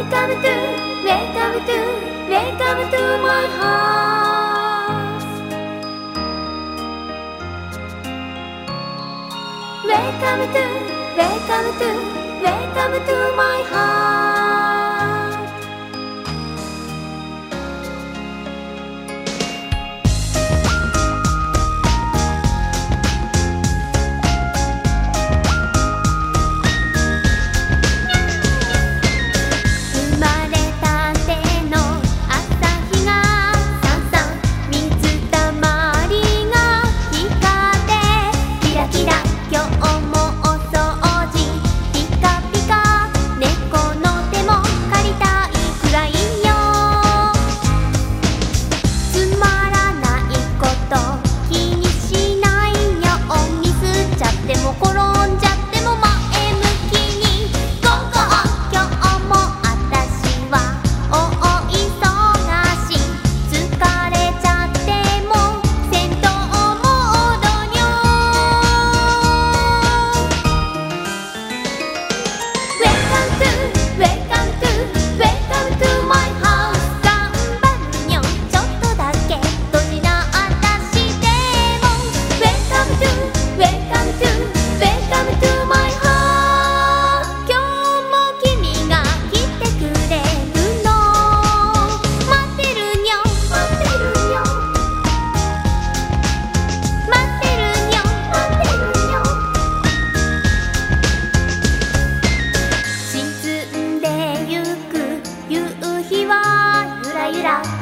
Welcome to, welcome to, welcome to my house. Welcome to, welcome to, welcome to my house.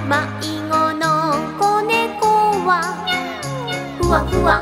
迷子の子猫はふわふわ